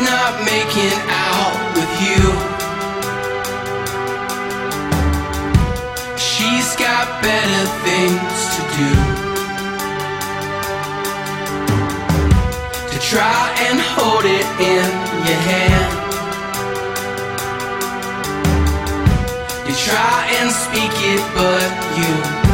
not making out with you. She's got better things to do. To try and hold it in your hand. You try and speak it, but you